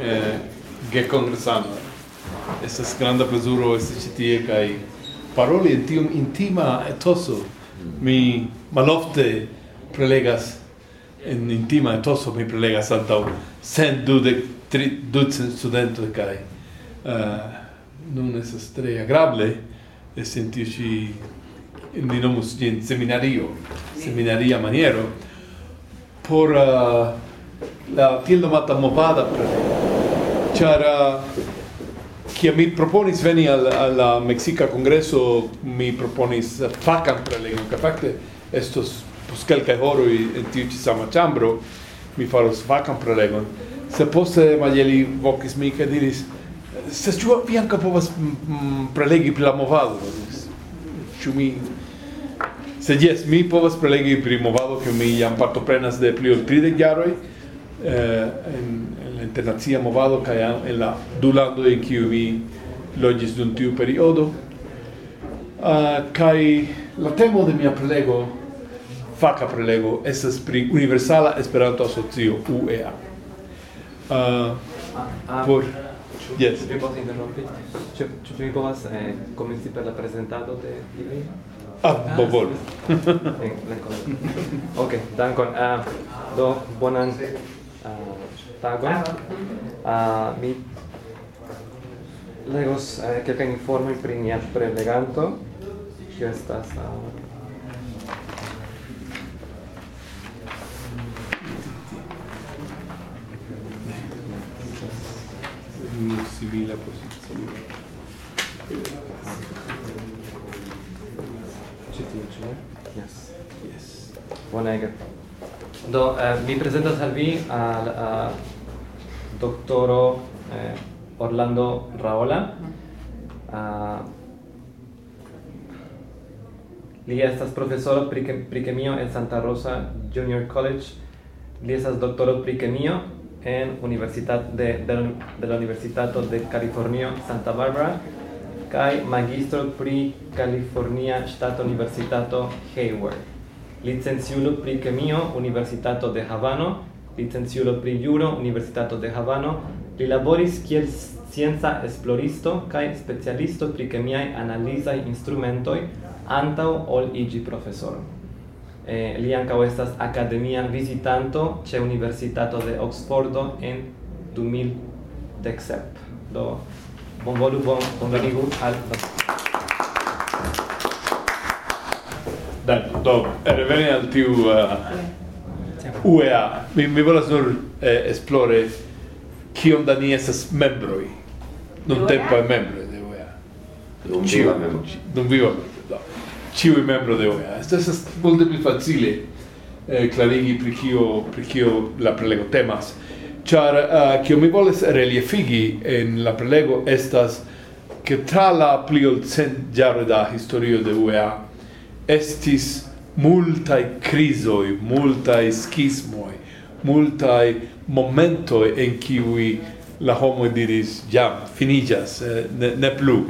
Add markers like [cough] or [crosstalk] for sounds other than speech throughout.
eh, gekongresano. Estas granda plezuro esti ĉi tie kaj paroli en tiom intima etoso. Mi malofte prelegas en intima etoso, mi prelegas antaŭ cent dudek tri ducent studentoj kaj uh, nun estas tre agrable esti en tiu ĉi ni nomus ĝin seminario, seminaria maniero por uh, la tiel nomata movada prelego char Kia mi proponis veni al alla Mexica Congresso mi proponis facan prelego che fakte estos pos kelkaj horoj en tiu ĉi sama ĉambro mi faros vakan prelegon. Se poste Majeli vokis mi kaj diris se ĉu vi ankaŭ povas prelegi pri la movado? Ĉu mi se jes mi povas prelegi pri movado kiu mi jam partoprenas de pli ol tridek jaroj eh, en la internazia movado kaj en la du landoj en kiu mi loĝis dum tiu periodo. Uh, kaj la temo de mia prelego faca prelego estas pri Universala Esperanto Asocio UEA. Uh, por yes. vi posso interrompi? Ĉu ĉu vi povas eh, komenci per la prezentado de ili? Ah, ah bo volu. Ok, dankon. Uh, do bonan uh, tagon. Uh, mi legos uh, kelkajn informojn pri nia preleganto, kiu estas uh, civila posizione. Ci ti Yes. Yes. Buona Do, eh, mi presentas al vi al a doctoro eh, Orlando Raola. Uh, li estas profesoro pri, pri chemio en Santa Rosa Junior College. Li estas doctoro pri chemio en Universitat de, de, de la Universitato de California, Santa Barbara kai magistro pri California State Universitato Hayward licenciulo pri chemio Universitato de Havano, licenciulo pri juro Universitato de Havano, li laboris kiel scienza esploristo kaj specialisto pri chemiaj analizaj instrumentoj antaŭ ol iĝi profesoro. Eh, li ankaŭ estas akademia vizitanto ĉe Universitato de Oxfordo en 2017. Do bonvolu bon bonvenigu al do, reveni al tiu uh, UEA, mi, mi volas nur eh, esplore kiom da ni esas membroi, non tempo è membro de UEA. Dum viva membro. non viva membro, do. Ciui membro de UEA. Estas estas molto più facile eh, clarigi pri kio, pri kio la prelego temas. Char, uh, eh, kio mi voles reliefigi en la prelego estas che tra la pli ol cent giarre da historio de UEA estis multae crisoi, multae schismoi, multae momentoi en kiwi la homo diris, jam, finigas, eh, ne, ne plu.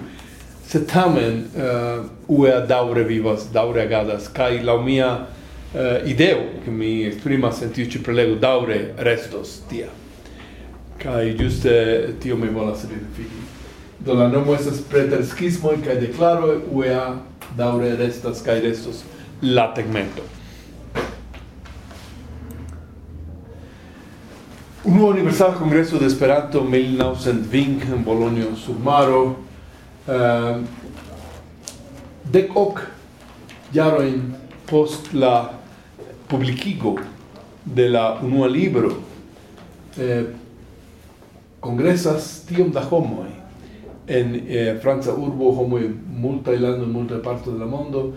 Se tamen uh, ue daure vivas, daure agadas, kai la mia uh, ideo, che mi esprimas en tiu ci prelego, daure restos tia. Kai giuste tio mi volas identifici. Do la nomo estas preter skismoj kaj deklaroj UEA daŭre restas kaj restos la tegmento. Un universal congreso de Esperanto 1920 en Bologna sur Maro uh, ehm, dec ok jaroin post la publicigo de la unua libro eh, congresas tiom da homoi en eh, Franca urbo homo e multa ilando in multa parte del mondo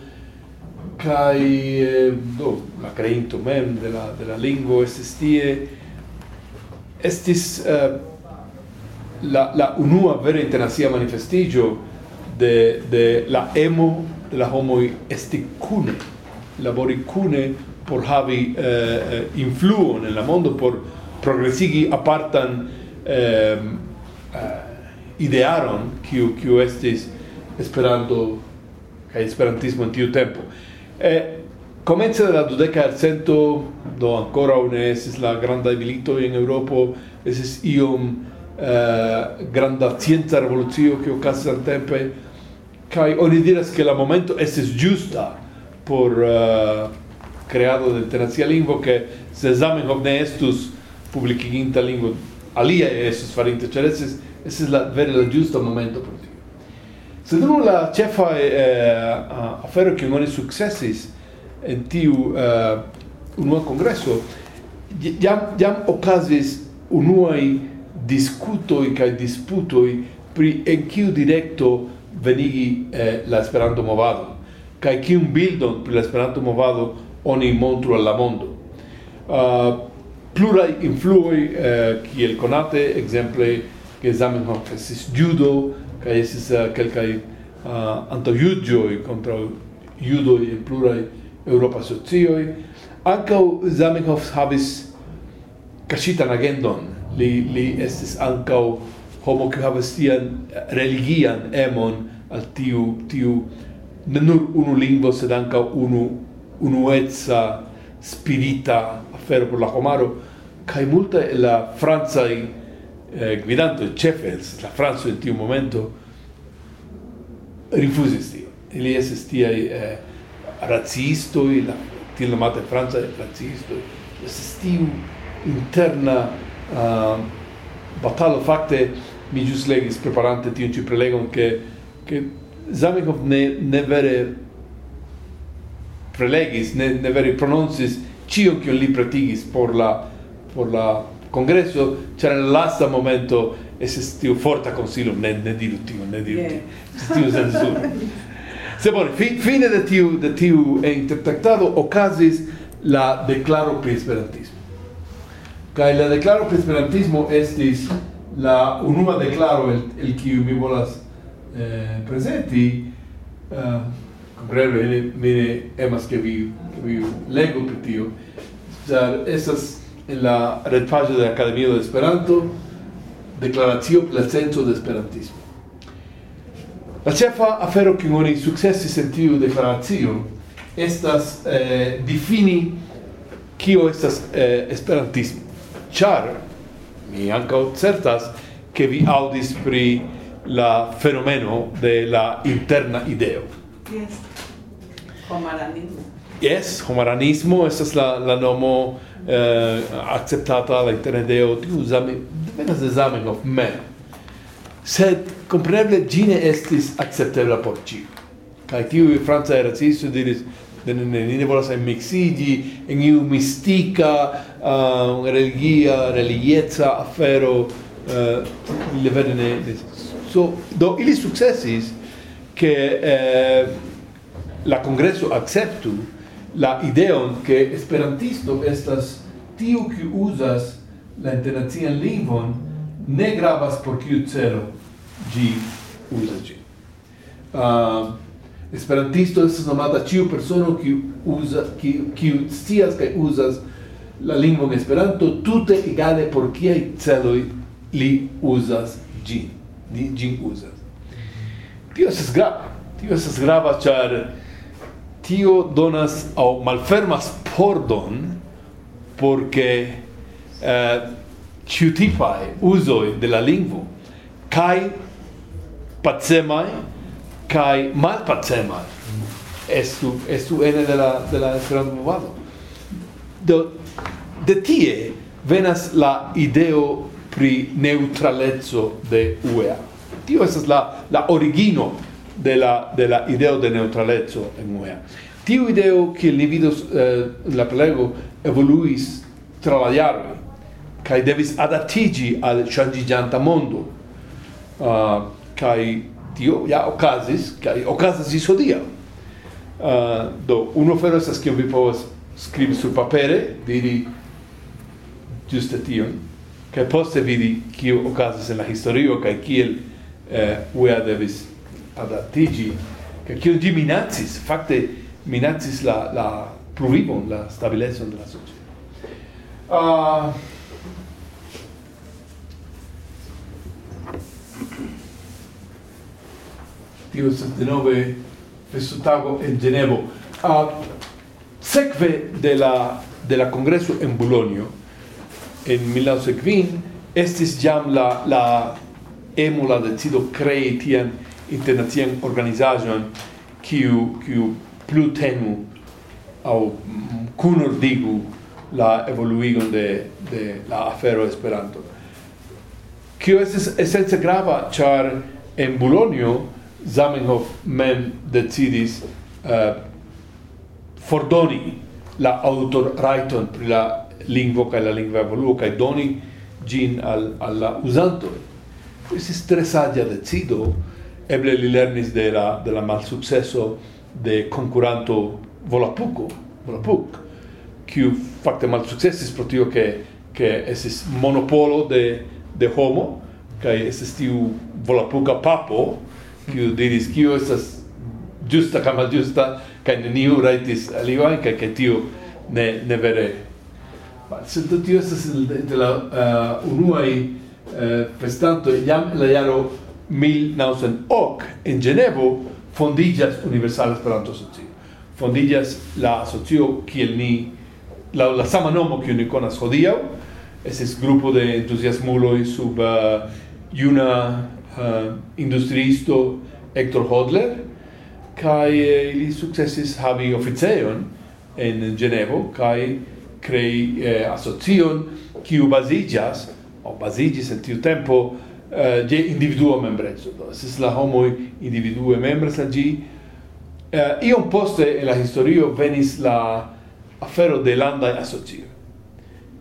kai eh, do la creinto mem de la della la lingua tie estis eh, la la unua vera internacia manifestigio de de la emo de la homo esti cune labori cune por havi eh, eh influo nel mondo por progressigi apartan eh, idearon kiu kiu estis Esperanto kaj esperantismo en tiu tempo. E komence de la dudeka jarcento do ancora ne estis la granda milito en Europa, estis iom eh, granda scienca revolucio kiu okazis samtempe kaj oni diras ke la momento estis giusta por uh, creado de internacia lingvo che se Zamenhof ne estus publiciginta lingvo alia es farinte, ĉar estis estis la vere la ĝusta momento por tio. Sed unu la ĉefa eh, afero che oni sukcesis en tiu eh, unua kongreso jam jam okazis unuaj diskutoj kaj disputoj pri en kiu direkto venigi eh, la Esperanto movado kaj kiun bildon pri la Esperanto movado oni montru al la mondo. Uh, plurai influoi eh, kiel conate exemple che Zamenhof esis judo ca esis uh, eh, kelkaj eh, uh, antojudioi contra judoj in plurai Europa socioi ankaŭ Zamenhof havis kaŝitan agendon. Li li estis ankaŭ homo kiu havas tian eh, religian emon al tiu tiu ne nur unu lingvo sed ankaŭ unu unueca spirita afero por la homaro kai multa la Franza eh, guidando chefes la Franza in tiu momento rifusis tio. Ili estis tiaj eh, racistoj la tiel nomata Franca razzisto estis tiu interna eh, uh, batalo fakte mi jus legis preparante tiun ci prelegon che che Zamenhof ne ne vere prelegis ne ne vere prononcis cio kion li pratigis por la por la congreso c'era nel lasta momento esistiu forta consiglio ne ne diru tiu ne diru tiu stiu censura [laughs] se bone fi, fine de tiu de tiu interpretado ocasis la declaro pri esperantismo la declaro pri esperantismo estis la unua declaro el, el kiu mi volas eh, presenti eh, uh, comprendo mire emas que vi ke vi legu pri tio. Ĉar esas en la retpaĝo de Akademio de Esperanto deklaracio pri la de Esperantismo. La chefa afero que oni successi sentiu tiu estas eh, difini kio estas eh, Esperantismo. Char, mi anca certas ke vi audis pri la fenomeno de la interna ideo. Yes. Homaranismo. Yes, homaranismo estas la la nomo eh, acceptata la interneteo tiu zame venas de Zamenhof mem. Sed compreneble gine estis acceptebla por ci. Kaj tiu franca eracisto diris ne ne ne, ne volas mixigi en iu mistika uh, religia religieza afero eh, uh, le vere ne, so do ili successis che eh, la congresso acceptu la ideon che esperantisto estas tiu qui usas la internacian lingvon ne gravas por kiu celo gi uzas gi. Uh, esperantisto estas nomata ciu persono kiu uza kiu kiu scias kaj uzas la lingvon Esperanto tute egale por kiaj celoj li uzas gi. Ni ĝin uzas. Tio estas grava. Tio estas grava ĉar tio donas au malfermas pordon porque eh, ciutipai usoi de la lingvo kai pacemai kai mal pacemai estu estu ene de la de la esperanto movado do de tie venas la ideo pri neutralezzo de UEA. Tio estas la la origino de la, de la ideo de neutralezzo en UEA. Tiu ideo che li vidos eh, la plego evoluis tra la jaro kai devis adattigi al changigianta mondo. Ah, uh, kai tio ja okazis, kai okazas gis sodia. Uh, ah, do uno fero estas kion vi povas skribi sur papere, diri giuste tion, kaj poste vidi kio okazis en la historio kai kiel eh, UEA devis adattigi, che chi di minazis, fakte minazis la, la pluribon, la stabilezon de la società. Uh, tio estas denove festutago en Genevo. Uh, sekve de la de la kongreso en en 1920 estis jam la la emula decido krei tian internacian organizaĵon kiu kiu plutenu aŭ kunordigu la evoluigon de de la afero Esperanto. kiu estas esence grava char en Bologna Zamenhof mem decidis uh, fordoni la autor raiton pri la lingvo kaj la lingva evoluo kaj doni gin al alla usanto. Questa tre stressagia decido eble li lernis de la de la malsuccesso de concuranto Volapuco, Volapuk, kiu fakte malsukcesis pro tio ke ke esis monopolo de de homo kaj esis tiu Volapuka papo kiu diris kiu estas giusta kaj malĝusta? Kaj neniu rajtis aliajn kaj ke tiu ne ne vere. Sed tio estas de la uh, unuaj eh, uh, festanto jam la jaro 1908 en Genevo fondillas Universal Esperanto Asocio. Fondillas la asocio kiel ni la, la sama nomo kiu ni konas hodiaŭ. Estas grupo de entusiasmuloj sub uh, juna uh, industriisto Hector Hodler kaj uh, ili sukcesis havi oficejon en Genevo kaj krei uh, asocion kiu baziĝas aŭ baziĝis en tiu tempo uh, je individuo membrezzo. Do, ses la homo individuo membres a gi. Uh, iom poste en la historio venis la afero de landa asocioi.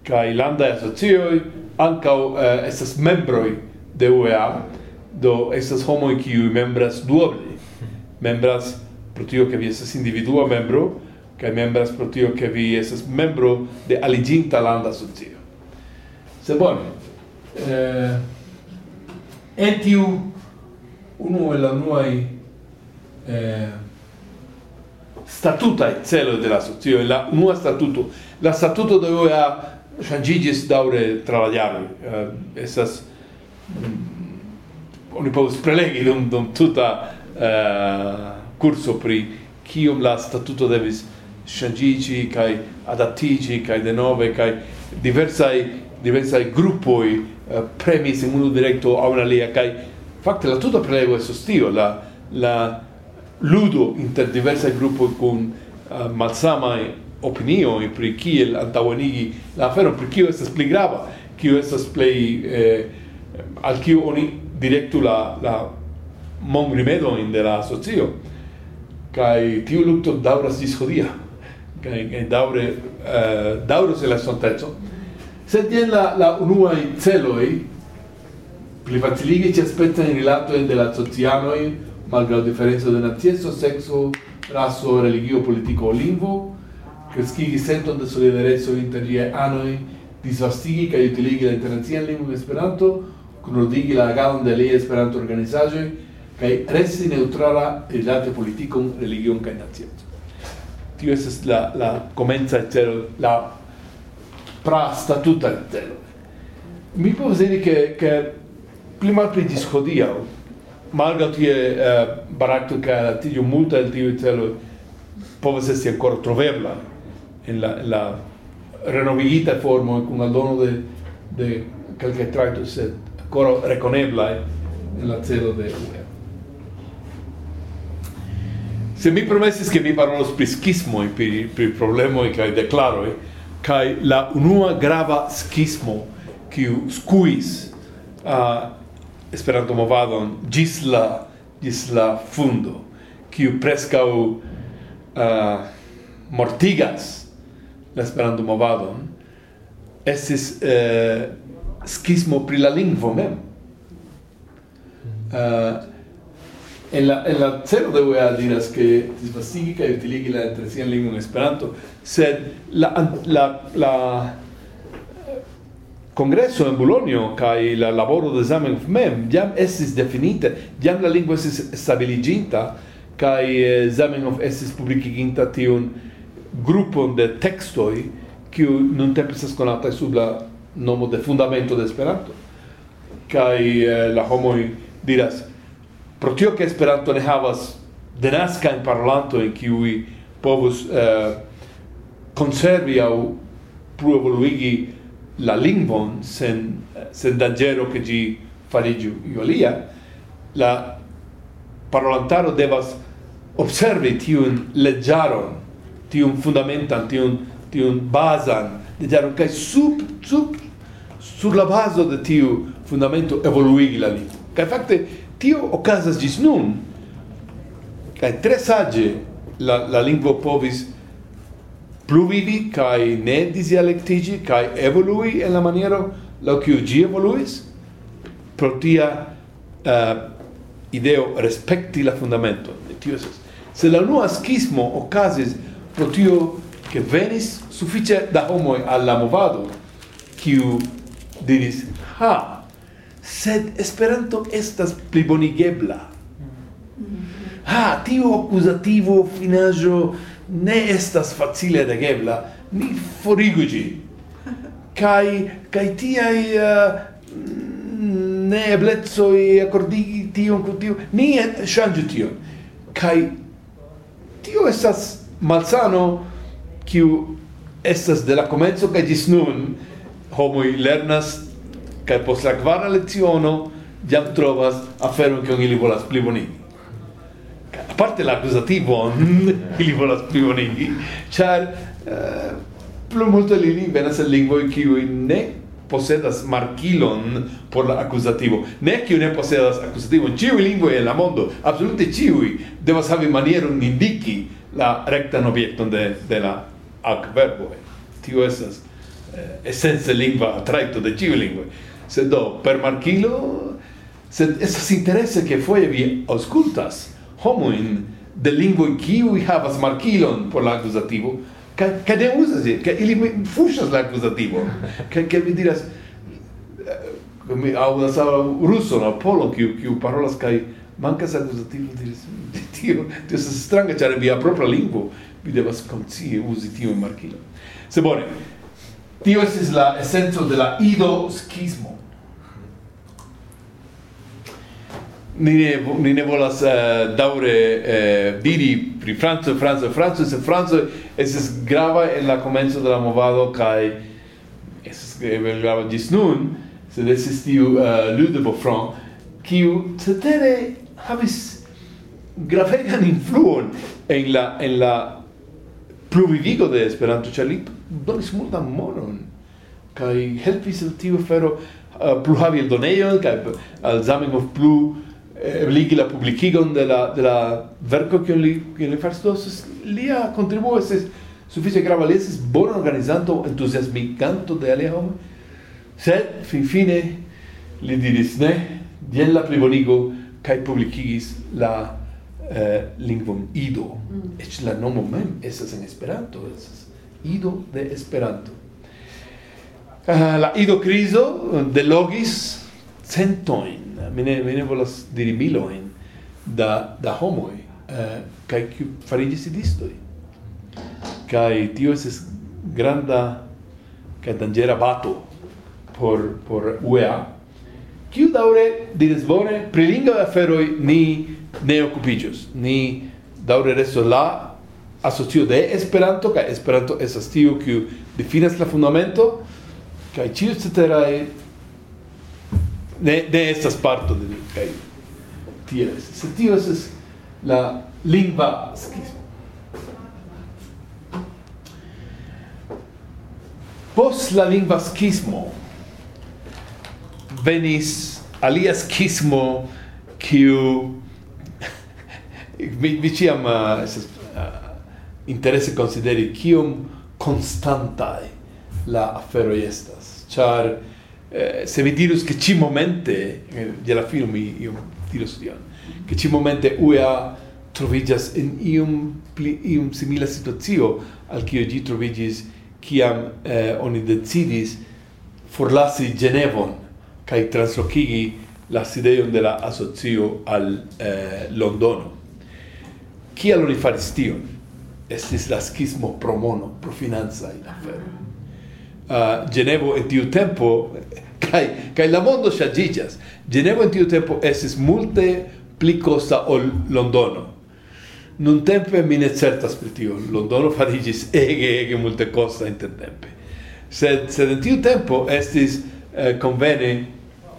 Kai landa asocioi ancau uh, eh, estas membroi de UEA, do estas homo qui membras duoble. Membras pro tio che vi estas individuo membro, kai membras pro tio che vi estas membro de aliginta landa asocio. Se bon, Eh, en tiu unu el la nuai eh, statutai celo de la socio, la nuova statuto. La statuto de UEA changigis daure tra la. Eh, esas mm, oni povus prelegi dum, dum tuta eh, curso pri kiom la statuto devis changigi, kai adattigi, kai denove, kai diversai diversai gruppoi Eh, premis in unu diretto a una lia kai fakte la tuta prelego estas tio la la ludo inter diversa gruppo kun uh, eh, malsama opinio e pri kiel antagonigi la afero pri kio estas pli grava kio estas plej eh, al kio oni direktu la la mon rimedo in de la socio kai tiu lukto daura sis hodia kai daure eh, uh, se la sonteco Sed jen la, la unuaj celoj plifaciligi aspectajn rilatojn de la socianoj malgraŭ diferenco de nacieco, sexo, raso, religio, politiko, lingvo, kreskigi senton de solidareco inter ĝiaj anoj, disvastigi kaj utiligi la internacian lingvon Esperanto, kunordigi la agadon de aliaj Esperanto-organizaĵoj kaj resti neutrala rilate politikon, religion kaj naciecon. Tio estas la la komenca celo la pra statuta letelo. Mi povas diri che, che pli mal pli malga tie eh, baracto che la tiu multa del tiu telo povas esti ancora trovebla in la, la renovigita forma con al dono de, de qualche tratto se ancora reconebla in la celo de UE. Se mi promesis che mi parolos pri schismoi, pri, pri hai declaro eh, kai la unua grava schismo kiu skuis a Esperanto movadon gis la gis la fundo kiu preskaŭ uh, mortigas la Esperanto movadon estis uh, schismo pri la lingvo mem. Uh, en la, en la celo de UEA diras que disvastigi kaj utiligi la internacian en Esperanto, sed la, la, la congresso en Bologna kai la laboro de Zamenhof mem jam estis definite jam la lingvo estis stabiliginta kai eh, Zamenhof estis publikiginta tiun grupon de textoi kiu non tempe estas konata sub la nomo de fundamento de Esperanto. Kai eh, la homoj diras Pro tio che Esperanto ne havas denasca in parlanto in cui povus eh, conservi au plu evoluigi la lingvon sen, sen dangero che gi farigiu iolia, la parolantaro devas observi tiun leggiaron, tiun fundamentan, tiun, tiun basan leggiaron, cae sub, sub, sur la baso de tiu fundamento evoluigi la lingvo. Cae facte, tio okazas gis nun kai tre sage la, la lingvo povis pluvivi kai ne disdialectigi kai evolui en la maniero la kiu gi evoluis. Pro tia uh, ideo respecti la fundamento de tio ses se la unua schismo ocasis pro tio che venis suffice da homoi alla movado kiu diris ha sed Esperanto estas plibonigebla. Ha, tio accusativo finajo ne estas facile legebla, ni forigugi kai kai Kaj kaj ne uh, e akordigi tion kun tiu, ni ŝanĝu tio kai tio estas malsano kiu estas de la komenco kaj ĝis nun homoj lernas kaj post la kvara leciono jam trovas aferon kion ili volas plibonigi. A parte l'accusativo [laughs] ili volas plibonigi, ĉar uh, plu multo li venas el lingvoj kiuj ne posedas markilon por la accusativo Ne kiu ne posedas accusativo ciu lingvoj en la mondo, absolute ciu devas havi manieron indiki la rectan objekton de de la adverbo. Tio esas eh, lingua traitto de ciu lingua. sed do per markilo se estas interesse che foie vi auscultas homoin de lingua kiuj havas markilon por la akuzativo kaj kaj ne uzas ĝin ili fuŝas la akuzativo che kaj vi diras eh, mi aŭdas russo, aŭ polo, kiu kiu parolas kaj mancas accusativo, diris mm, tio tio estas stranga ĉar via propria lingua, vi devas concie usi tio in markilon se bone Tio estis la esenco de la ido schismo. Ni ne, ni ne volas eh, uh, daure uh, eh, diri pri Franco, Franco, Franco, se Franco estis grava en la comenzo de la movado kai estis grava dis nun, se estis tiu eh, uh, Ludovo Franc, kiu cetere habis gravegan influon en la, en la pluvivigo de Esperanto, ĉar donis multan monon kai helpis el tiu fero uh, plu havi eldonejon kai al Zamenhof plu eh, ebligi la publikigon de la de la verko kion li kion li faris. Do lia kontribuo estis sufiĉe grava. Li estis bona organizanto entuziasmiganto de alia homo. Sed finfine li diris ne jen la plibonigo kaj publikigis la eh, lingvon ido. Mm. eĉ la nomo mem estas en Esperanto estas ido de Esperanto. Uh, la ido eh, de logis centoin, mine mine volas diri miloin, da, da homoi, eh, uh, kai ki farigi si idistoi. Kai tio es granda kai dangera bato por, por UEA, kiu daure diris bone, pri lingua aferoi ni ne occupigios, ni daure resto la asocio de Esperanto, kaj Esperanto estas tiu, kiu difinas la fundamento, kaj ĉiu ceteraj ne, ne estas parto de ni, kaj estas. Se tio la lingva skismo. Post la lingva skismo venis alia skismo kiu [laughs] mi, mi ĉiam uh, interesse consideri kiom constantai la afero estas char eh, se vi dirus che ci momente eh, de la film io tiro studian che ci momente ua trovigas in ium, pli simila situazio al kio gi trovigis kiam eh, oni decidis forlasi Genevon kai translocigi la sideion de la asocio al eh, Londono. chi oni faris tion? estis la schismo pro mono, pro finanzai afero. Uh, ah, Genevo en tiu tempo, kai, kai la mondo shagigas, Genevo en tiu tempo estis multe pli costa ol Londono. Nun tempe mi ne certas pri tio, Londono farigis ege, ege multe costa in tempe. Sed, sed in tiu tempo estis eh, convene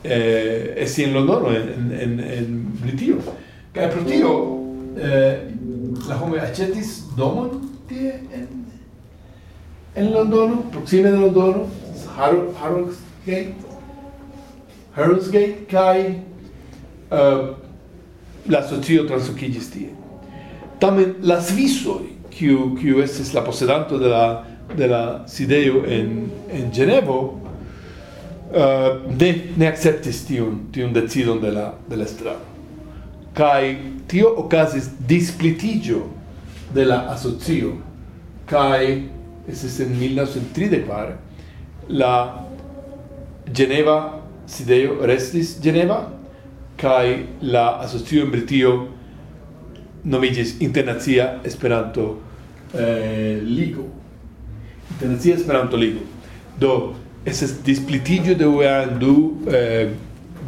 eh, esti in Londono, en, en, en Britio. Kai pro tio, eh, la homo aĉetis domon tie en en Londono, proxime de Londono, Har Harrogate, Harrogate kai uh, la socio translokiĝis tie. Tamen la svisoj, kiu kiu estis la posedanto de la de la sidejo en en Genevo, uh, ne ne akceptis tiun tiun decidon de la de la estrado kai tio okazis displitigio de la asocio. Kai es en 1934 la Geneva sidejo restis Geneva kai la asocio en Britio nomigis Internacia Esperanto eh, Ligo. Internacia Esperanto Ligo. Do es displitigio de du eh,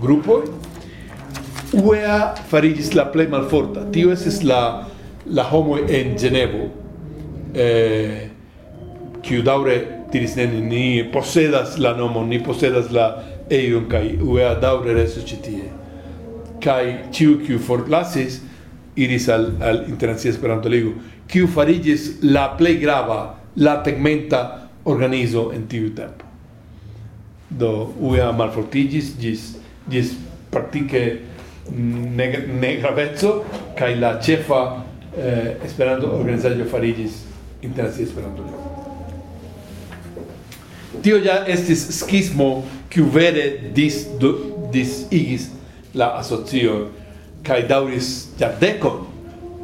grupoj. UEA farigis la plei malforta. Tio es la la homo en Genevo, Eh, kiu daure diris ne ni posedas la nomo, ni posedas la eion kai UEA daure restis kai tie. Kaj ĉiu kiu forlasis iris al al Internacia Esperanto Ligo, kiu farigis la plej grava, la tegmenta organizo en tiu tempo. Do UEA malfortigis, gis, gis praktike neg negraveco kai la chefa eh, Esperanto organizajo farigis Internacia Esperanto Tio ja estis skismo kiu vere dis do, disigis la asocio kai dauris jardekon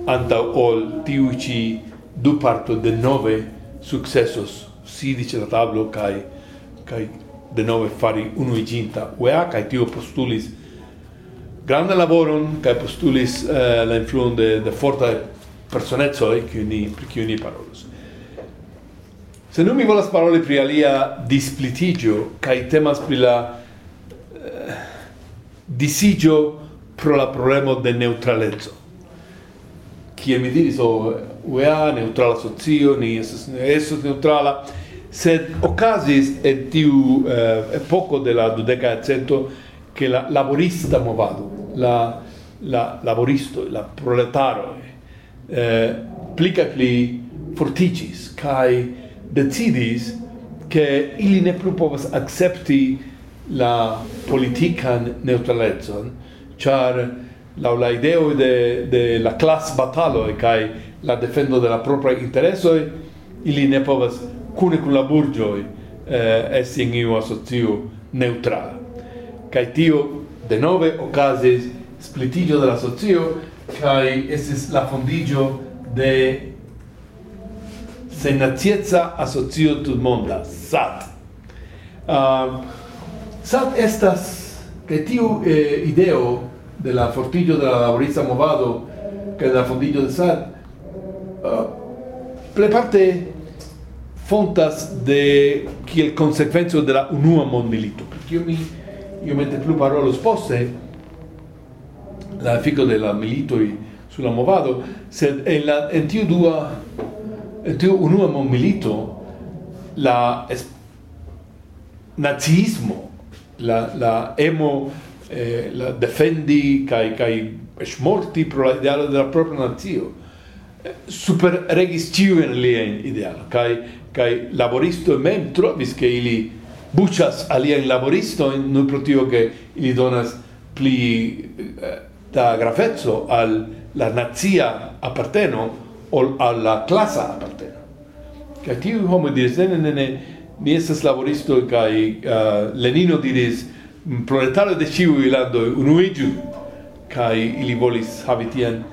anta ol tiu ci du parto de nove successos si dice la tablo kai kai de nove fari unuiĝinta ua kai tiu postulis grande laboron kaj postulis eh, la influon de, de forte personezzo e che ni pri kiu ni parolos. Se non mi volas parole pri alia displitigio kai temas pri la eh, disigio pro la problema de neutralezzo Kie mi diris o oh, UEA neutrala socio, ni estas estas neutrala sed okazis en tiu eh, epoco de la dudeka cento che la laborista movado, la, la laboristo, la proletaro, eh, plica pli fortigis, kai decidis che ili ne plu povas accepti la politican neutralezon char la la ideo de de la class batalo e kai la defendo de la propria intereso ili ne povas kune kun la burĝoj eh, esti in iu asocio neŭtrala kai tio de nove okazis splitigio de la socio kai esis la fondigio de senacieca asocio tutmonda sat uh, sat estas kai tiu eh, ideo de la fortillo de la laborista movado kai de la fondigio de sat uh, eh, pleparte fontas de kiel konsekvenco de la unua mondmilito. Kiu mi io iomete plu parolus poste la fico de la militoi sulla movado se en la en tiu dua en tiu unua mon milito la es, nazismo la la emo eh, la defendi kai kai smorti pro la idealo della propria nazio super regis tiu en lien idealo kai kai laboristo mem trovis che ili buĉas aliajn laboristo in pro tio che ili donas pli eh, da grafezzo al la nazia apparteno o alla classa apparteno. che tiu homo diris, ne, ne, ne, mi estas laboristo kai uh, eh, Lenino diris, proletario de ciu ilando unuigiu kai ili volis havi tian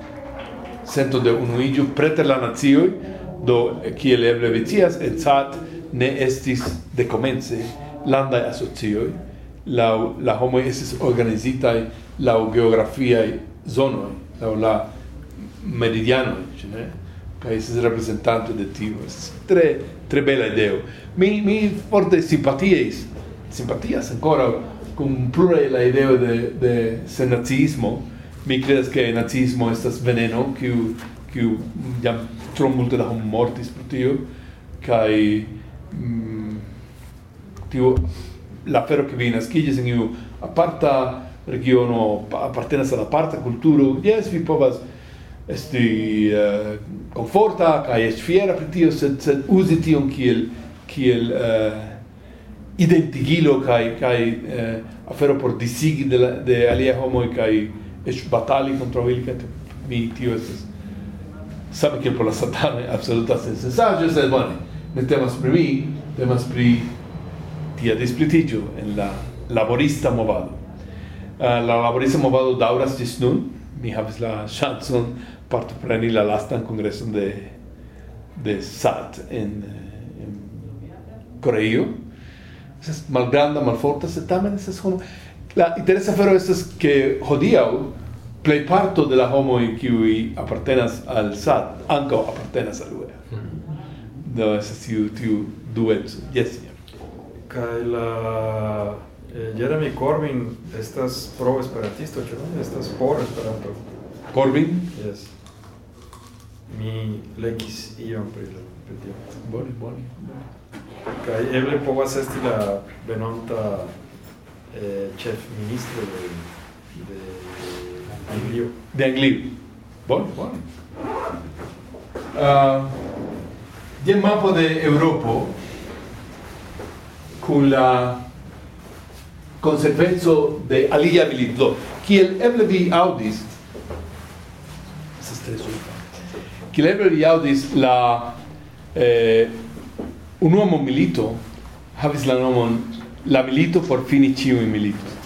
sento de unuigiu preter la nazioi do kiel eble vicias et Sat ne estis de comence landai asocioi, lau la homo estis organizitai lau geografiai zonoi, lau la meridiano, ce ne? Ca estis representante de tio. Tre, tre bella ideo. Mi, mi forte simpatiais, simpatias ancora, cum plurae la ideo de, de senazismo, mi credes che nazismo estas veneno, quiu, quiu, jam tro multe da hom mortis pro tio, cae... Mm, tiu la fero che viene skigis in iu aparta regiono appartenas al aparta culturo yes vi povas esti uh, conforta ca es fiera per tio sed sed usi tion kiel kiel uh, identigilo kai kai uh, eh, afero por disigi de la, de alia homo kai es batali contra il cat mi tio es sabe che por la satana [laughs] absoluta sensaggio sed bone ne temas pri mi temas pri tia displitigio en la laborista movado. Uh, la laborista movado dauras ĝis nun. Mi havis la ŝancon partopreni la lastan kongreson de de SAT en, en Coreio. Es malgranda, malforta, se tamen es homo. La interesa fero es que hodiau play parto de la homo in qui apartenas al SAT anco apartenas al UEA. Mm-hmm. Do estas tiu tiu dueco. Yes kai la eh, Jeremy Corbyn estas pro esperantisto, ĉu ne? Estas por Esperanto. Corbyn? Yes. Mi legis iom pri la pri tio. Bone, bone. Kai eble povas esti la venonta eh, chef ministro de de Anglio. De Anglio. Bone, bone. Ah, uh, je mapo de Europa con la conseguenzo de alia milito kiel eble vi audis kiel eble vi audis la eh, un uomo milito havis la nomon la milito por fini ciu in milito.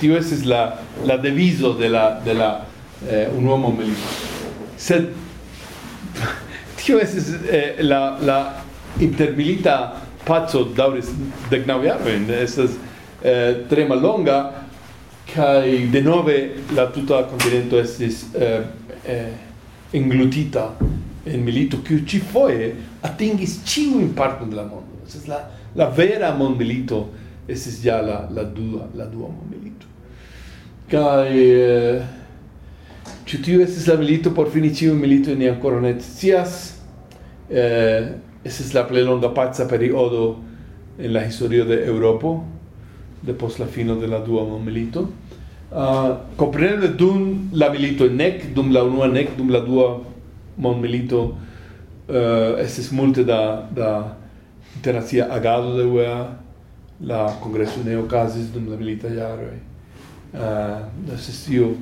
Tio es la la deviso de la de la eh, un uomo milito. Sed [laughs] tio es eh, la la intermilita pazzo dauris dek naŭ jarojn estas eh, tre kai de nove la tuta continento estis eh, eh, englutita en milito kiu ĉifoje atingis ĉiujn in de la mondo. Estas la la vera mondmilito estis ja la la dua la dua mondmilito. Kai eh, ĉu estis la milito por fini ciu milito, ni ancora net scias. Eh, es la plej longa pazza periodo en la historia de Europa depost la fino de la dua milito Uh, ah, comprende dum la milito nec, dum la unua nec, dum la dua mondmilito eh, uh, es multe da, da internacia agado de UEA, la congresso ne ocasis dum la milita jaroj. Eh, uh, es tio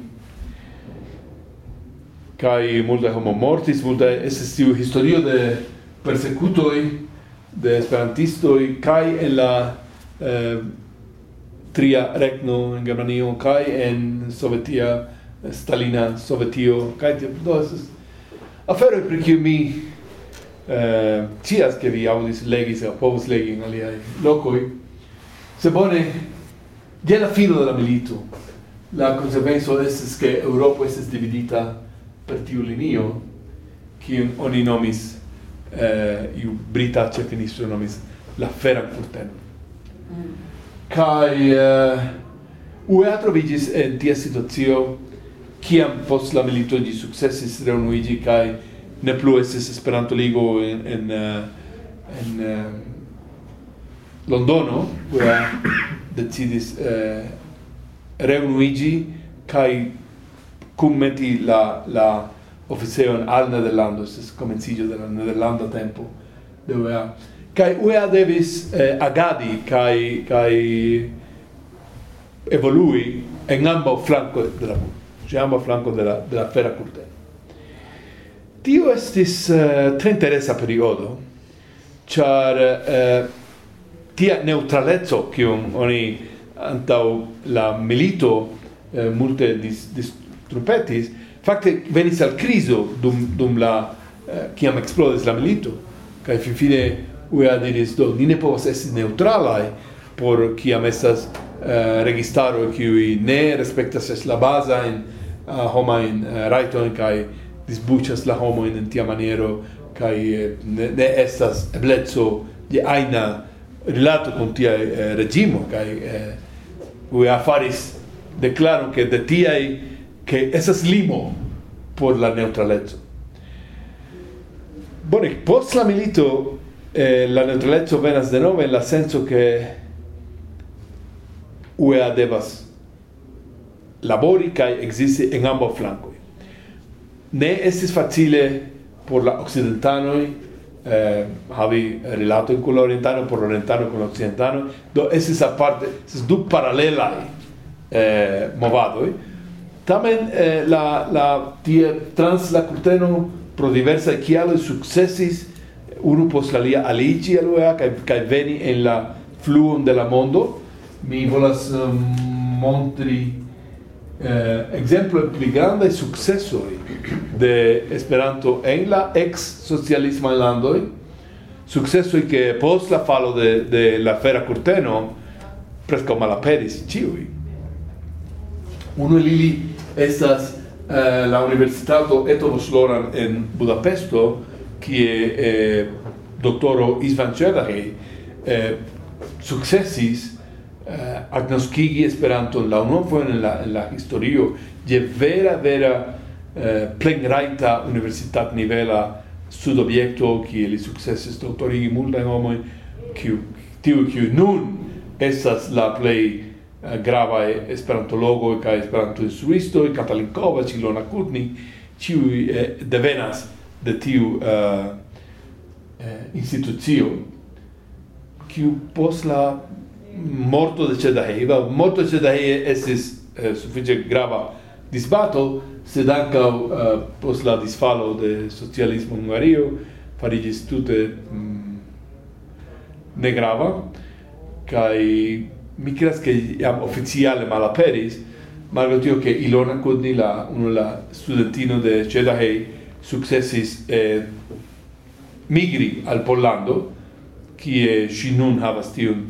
kai multe homo mortis, multe es es tiu historio de persecutoi de esperantistoi kai en la eh, tria regno en Germanio kai en Sovetia eh, Stalina Sovetio kai do es afero pri kiu mi eh tias ke vi audis legis o povus legi en aliaj lokoj se bone je la fino de la milito. La conseguenzo estis ke Eŭropo estis dividita per tiu linio kiun oni nomis eh, iu brita circministro nomis la fera curten. Mm. Kai eh, UEA trovigis en tia situazio kiam post la milito di successis reunuigi kai ne plu estis Esperanto ligo en en eh, en uh, Londono UEA decidis eh, reunuigi kai cum meti la la oficeon al Nederlando, es comencillo de la Nederlanda tempo de UEA. Kai UEA devis eh, agadi kai kai evolui en ambo flanco de la muro, ĉe ambaŭ flanko de la de la fera kurteno. Tio estis uh, tre interesa periodo, char uh, eh, tia neutraleco che oni antau la milito uh, multe dis, distrupetis, Fakte venis al criso dum dum la eh, kiam uh, eksplodis la milito. Kaj finfine UEA diris do ni ne povas esti neutralaj por kiam estas uh, registaro kiuj ne respektas la bazajn uh, homajn uh, rajtojn kaj disbuĉas la homojn en tia maniero kaj ne, ne estas ebleco de ajna rilato kun tia eh, reĝimo. Kaj eh, UEA faris deklaro ke de tiaj che esas limo por la neutralezzo. Bone, post la milito eh, la neutralezzo venas de nove en la senso che UEA devas labori kai ekzisti en ambo flanco. Ne estis facile por la occidentanoi eh, havi relato in quello orientano por l'orientano con l'occidentano do estis aparte estis du paralelai eh, movadoi Tamen eh, la la tie trans la curteno pro diversa kialo successis unu post la lia alici al UEA kai veni en la fluon de la mondo. Mi volas um, montri eh, exemplo pli grandaj successo de Esperanto en la ex-socialismaj landoj, successo ke post la falo de, de la fera curteno presco malaperis ciui Uno el ili estas uh, la Universitato Etolos Loran en Budapesto, kie eh, doctoro Isvan Čerdahi eh, successis eh, agnoskigi esperanto la unufoen en la, en la historio je vera, vera eh, plengrajta universitat nivela sud studobjekto, kie li successis doktorigi multa homo kiu tiu kiu nun esas la play Eh, grava esperantologo kaj esperantoinstruistoj, Katalin Kovač, cilona Kutni, ci eh, devenas de tiu eh, eh institucio, kiu post la morto de Cedaheiva, morto de Cedahei estis eh, sufiĉe grava disbato, sed ankaŭ uh, eh, post la disfalo de socialismo en Hungario fariĝis tute mm, negrava kaj mi creas che iam ufficiale malaperis, malgrado tio che Ilona Kudni, la, uno la studentino de Cedahei, successis eh, migri al Pollando, kie si nun havas tiun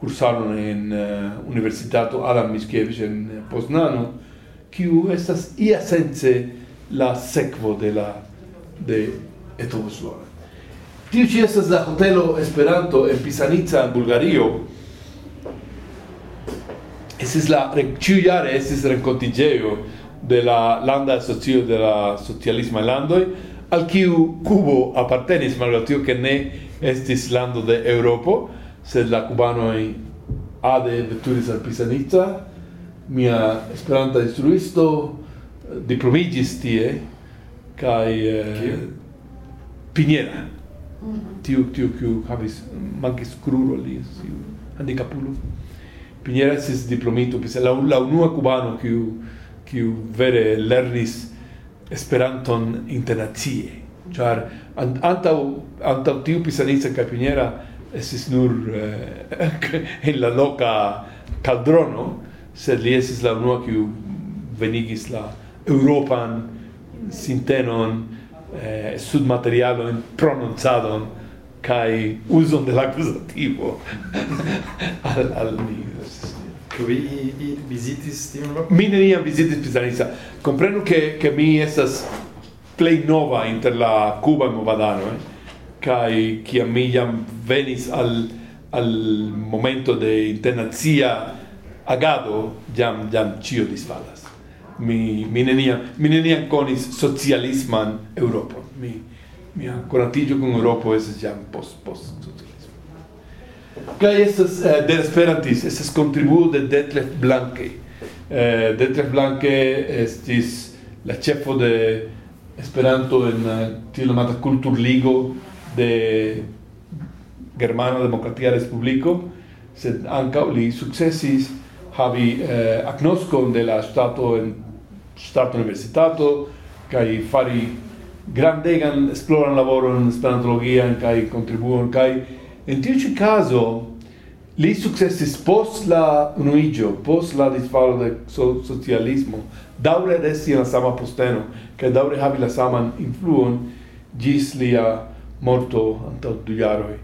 cursaron en uh, Universitato Adam Mickiewicz en eh, Poznano, kiu estas ia sense la sekvo de la de Etovo Tiu ci estas la hotelo Esperanto en Pisanica en Bulgario, Es la chiu yare es es rencontigeo de la landa asocio de la socialismo landoi al kiu cubo apartenis malgraŭ tio che ne estis lando de europo sed la kubanoj ade veturis al Pisanica, mia esperanta instruisto eh, diplomigis tie kai eh, Piniera. Mm. Tiu tiu kiu havis mankis cruro li, tiu handicapulo. Piniera estis diplomito, la, la unua cubano kiu kiu vere lernis Esperanton internacie. char an, antaŭ antaŭ tiu Pisanica piniera Piñera estis nur eh, [laughs] en la loca caldrono, sed li estis la unua kiu venigis la Europan sintenon, eh, in prononcadon, kai uson de l'accusativo. [laughs] Al al mi. Vi visitis tiun loko mi ne iam vizitis Pisanisa comprendo che che mi estas play nova inter la Cuba movadano eh? kai che mi iam venis al al momento de internazia agado jam jam cio disfalas. Mi mi neniam mi neniam conis socialisman Europa mi mia conatigio con Europa es jam post post socialismo. Kaj estas uh, de Esperantis, estas kontribuo de Detlef Blanke. Eh, uh, Detlef Blanke estis la ĉefo de Esperanto en eh, uh, tiel nomata Kulturligo de Germana Demokratia Respubliko, sed ankaŭ li sukcesis havi eh, agnoskon de la stato en stato universitato kaj fari grandegan esploran in sperantologian kai contribuon kai in tiu ĉi caso li successis post la unuigio post la disfalo de so socialismo, daure resti in la sama posteno kai daure havi la saman influon ĝis lia morto anta du jaroi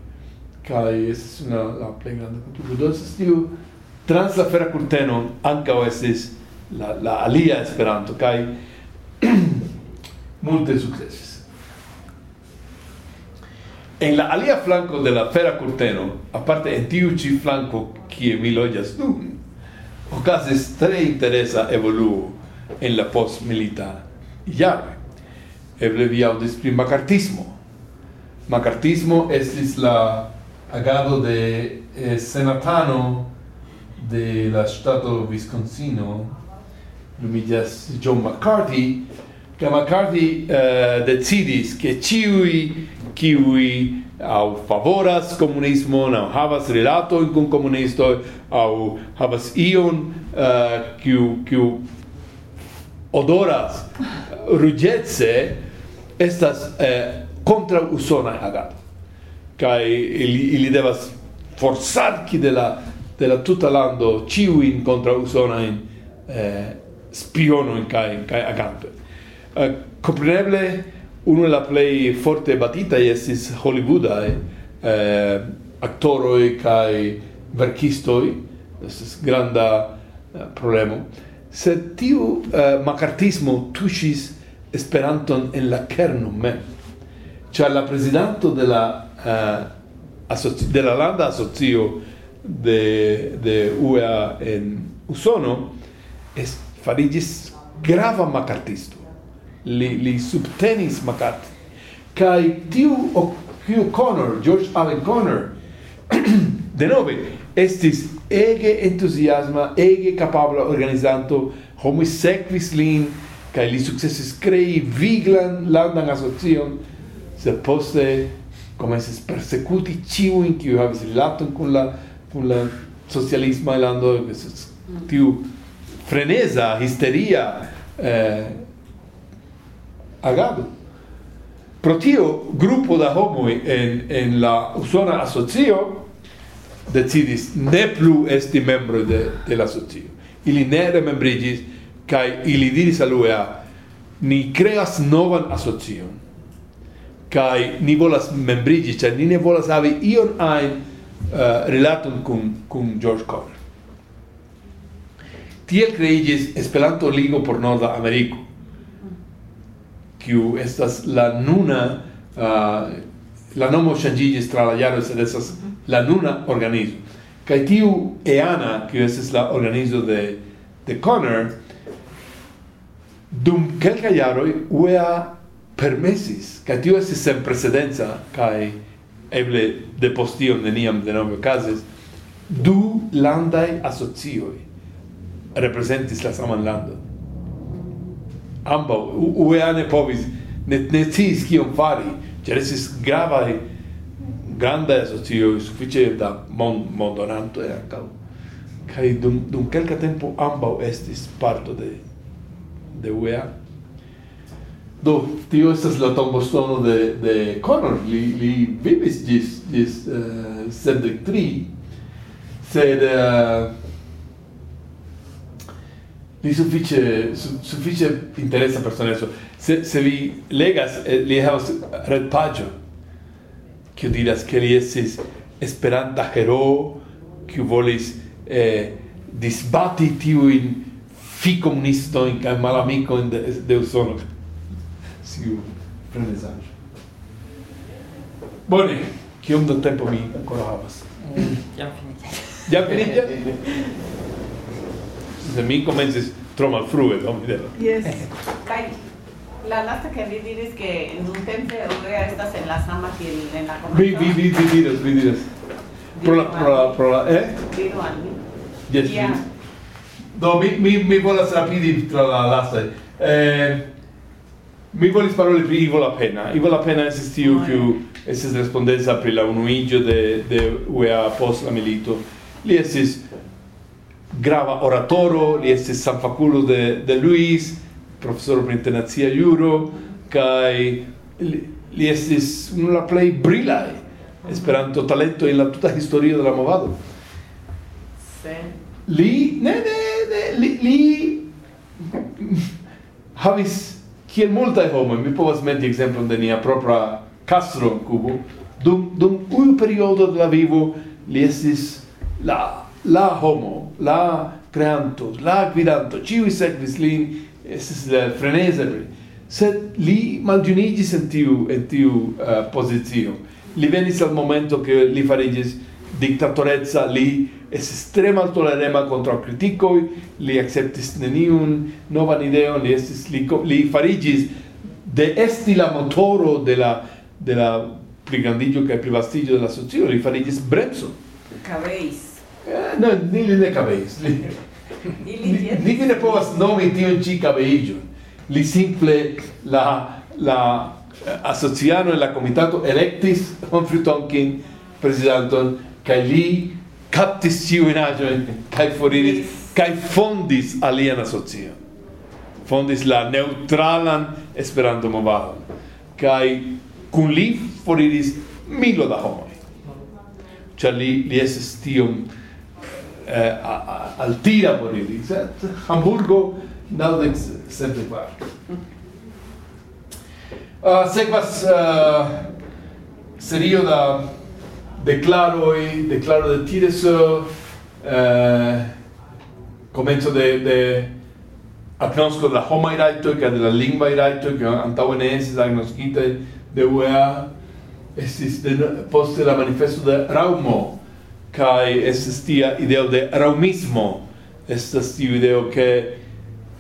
kai es una la plej granda kontribuo. Do estas tiu trans la fera kurteno ankaŭ estis la, la alia Esperanto kai [clears throat] multe successis. En la alia flanco de la fera curteno, aparte en tiu ci flanco kie mi loĝas nun, okazis tre interesa evoluo en la postmilita jare. Eble vi aŭdis pri makartismo. Makartismo estis la agado de eh, senatano de la ŝtato Wisconsino, lumiĝas John McCarthy, che McCarthy eh, decidis che ciui ciui au favoras comunismo au havas relato con comunisto au havas ion uh, ciu, odoras. Rugetse estas eh, contra usona agado kai ili, ili devas forsarki de la de la tuta lando ciuin contra usonai eh, spionoin kai kai agampe Uh, compreneble uno la play forte batita estis Hollywoodai eh, actoroi kai verkistoi. Estis granda eh, uh, problema se tiu uh, macartismo tuŝis Esperanton en la kerno me ĉar la presidente de la uh, de la landa asocio de de UEA en Usono es farigis grava macartisto li subtenis Makat. Kai tiu Hugh Connor George Allen Connor [clears throat] de nove estis ege entusiasma ege capabla organizanto homi sequis lin kaj li successis crei viglan landan asocion se poste komencis persekuti ĉiujn qui havis rilaton con la con la socialisma lando tiu frenesa histeria eh, agado. Pro tio grupo da homoi en, en la usona asocio decidis ne plu esti membro de, de la asocio. Ili ne remembrigis, kai ili diris aluea, ni creas novan asocion, kai ni volas membrigi, cioè ni ne volas havi ion ein uh, eh, relatum cum, cum George Connor. Tiel creigis Esperanto Ligo por Norda Americo, kiu estas la nuna uh, la nomo ŝanĝiĝis tra la jaro sed estas mhm. la nuna organizo. Kaj tiu eana kiu estas la organizo de de Connor dum kelka jaroj UEA permesis kaj tio estis senprecedenca kaj eble de tion neniam denove okazis du landaj asocioj representis la saman landon. Ambau, UEA ne povis ne ne sciis kion fari. Ĉar estis gravaj grandaj asocio sufiĉe da mon, mondonantoj ankaŭ. Kaj dum dum kelka tempo ambau estis parto de de UEA do tio estas la tombostono de de Connor. Li li vivis ĝis ĝis uh, sed uh, li suffice su, suffice interessa personeco se se vi legas eh, li havas red pagio que diras que li estis esperanta hero que volis eh, disbati tiujn fi comunisto in ca kaj malamikojn de, de Usono. Siu frenezaĵo. Bone, che un tempo mi ancora havas? Mm, ja finite. Ja finite? [laughs] se mi comences tro malfrue, no mi devas. Yes. Eh, Kai la lasta que vi diris un tempo Urea estas en la sama que en la. Vi vi vi vi diras, vi diras. Pro la pro la pro la eh? Diru al mi. Yes. Yeah. Do mi mi mi volas rapidi tra la lasta. Eh Mi volis paroli pri Ivo La Pena. Ivo La Pena estis tiu kiu estis respondenza pri la unuigio de, de UEA post la milito. Li esis grava oratoro, li estis sanfaculo de, de Luis, professor pri internazia juro, kai li, li estis unu la plei brilaj Esperanto talento en la tuta historio de la movado. Se. Li ne ne, ne li, li havis kiel multae homoi, mi povas meti ekzemplon de nia propra Castro en dum dum unu periodo de la vivo li estis la la homo la creanto, la gvidanto, ciui sekvis lin, estis frenezebri, sed li maljunigis en tiu, en tiu eh, uh, posizio. Li venis al momento che li farigis dictatorezza, li estis tre maltolerema contra criticoi, li acceptis neniun novan ideon, li, estis, li, li farigis de esti la motoro de la, de la pligrandigio che privastidio della socio, li farigis bremso. Caveis. No, ni li ne cabeis. Li, li, li, ne povas nomi tion ci kabeiĝon. Li simple la la eh, asociano en la comitato electis Humphrey Tonkin presidenton, kaj li kaptis in aĵojn kaj foriris kaj fondis alian asocion. Fondis la neutralan Esperanto-movadon kaj kun li foriris milo da homoi. Ĉar li, li estis tiom eh, altia por ili, sed Hamburgo naudec septe quar. Uh, ah, sekvas uh, eh, serio da declaroi, declaro de Tireso, eh, comenzo de, de agnosco de la homai Iraito, que de la lingvai raitoi, ca antauen esis agnoscite de UEA, estis de, poste la manifesto de Raumo, kai estes tia ideo de raumismo estas tiu ideo che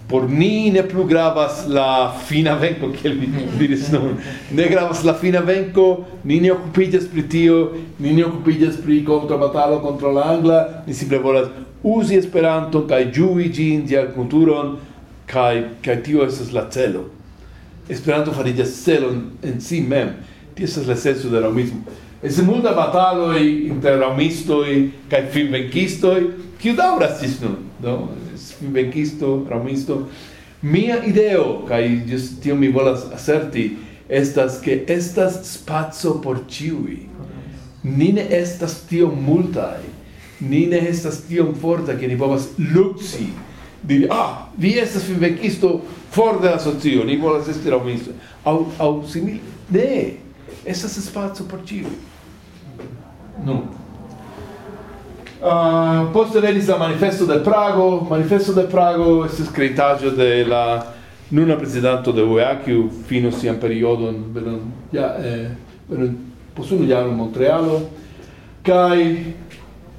por ni ne plu gravas la fina venko che mi [laughs] diris nun. Ne gravas la fina venko ni ne okupiĝas pri tio ni ne okupiĝas pri kontrabatalo kontra la angla ni simple volas uzi esperanto kaj ĝui ĝin ĝian kulturon kaj kaj tio estas la celo. Esperanto fariĝas celo en si mem. Tio estas la senso de raumismo mismo Es multa bataloi inter ramistoi kai filmvenkistoj, kiu daŭras ĝis nun. Do, filmvenkisto, ramisto. Mia ideo, kai just tio mi volas aserti, estas ke estas spazio por ĉiuj. Ni ne estas tio multaj, ni ne estas tiom forta, ke ni povas luxi diri, ah, vi estas filmvenkisto for de la socio, ni volas esti ramisto. au au simile, ne, estas spaco por ĉiuj. Nu. Uh, poste legis la manifesto de Prago, manifesto de Prago estis creitaggio de la nuna presidanto de UEA, kiu fino sian periodon venon, ja, eh, venon posunu jaron Montrealo, kai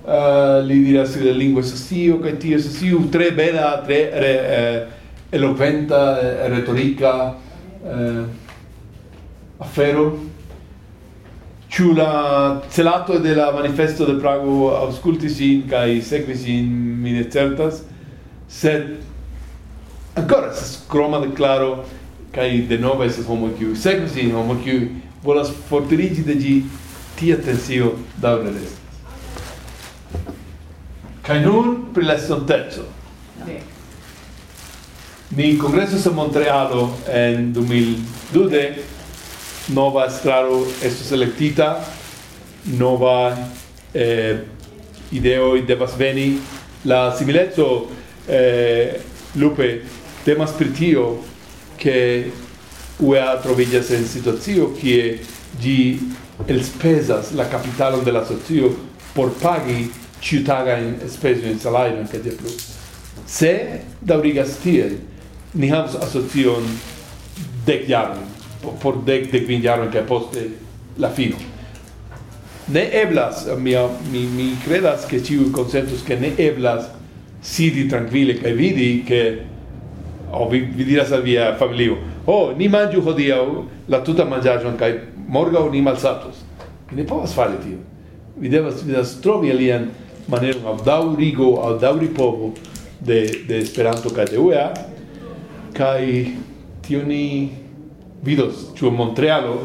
uh, ah, li diras che la lingua è sio, kai tio esas sio, tre bella, tre re, eh, eloquenta, eh, retorica, eh, afero, Ciu la celato de la manifesto de Prago auscultis in kai sequis in mi ne certas, sed ancora estas croma declaro kai de nova es homo kiu sequis in homo kiu volas fortirigi de gi tia tensio daŭre restas. kai nun pri la estonteco. Ni congresso en Montrealo en 2012 nova estraro estos electita, nova eh, ideoi devas veni. La similezzo, eh, lupe, temas pri tio che UEA trovigas en situazio kie gi elspesas la capitalon de la socio por pagi ciutagajn in salario kaj de plu. Se daŭrigas tiel, ni havas asocion dec jarojn por dec de kvin jaroj poste la fino. Ne eblas, mia, mi, mi credas che ciu consentus che ne eblas sidi tranquille che vidi che o oh, vi, vi diras al via familio oh ni mangiu hodiau la tuta mangiajon kai morgau ni malsatos ne povas fari tio vi devas vi devas trovi alian manieron aŭdaŭrigo aŭdaŭripovo de de Esperanto kai de UEA kai tio ni vidos ĉu en Montrealo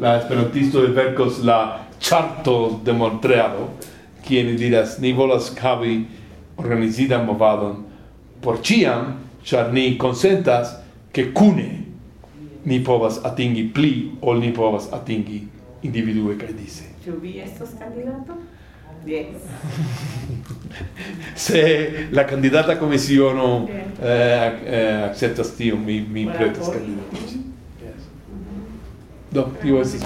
la esperantisto verkos la charto de Montrealo kie ni diras ni volas havi organizitan movadon por ĉiam ĉar ni konsentas ke kune ni povas atingi pli ol ni povas atingi individue kaj dise. Ĉu vi estos kandidato? Yes. [laughs] Se la candidata come si eh, eh, accetta sti, mi, mi pretas candidato. Do, tio estis...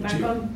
Dankon.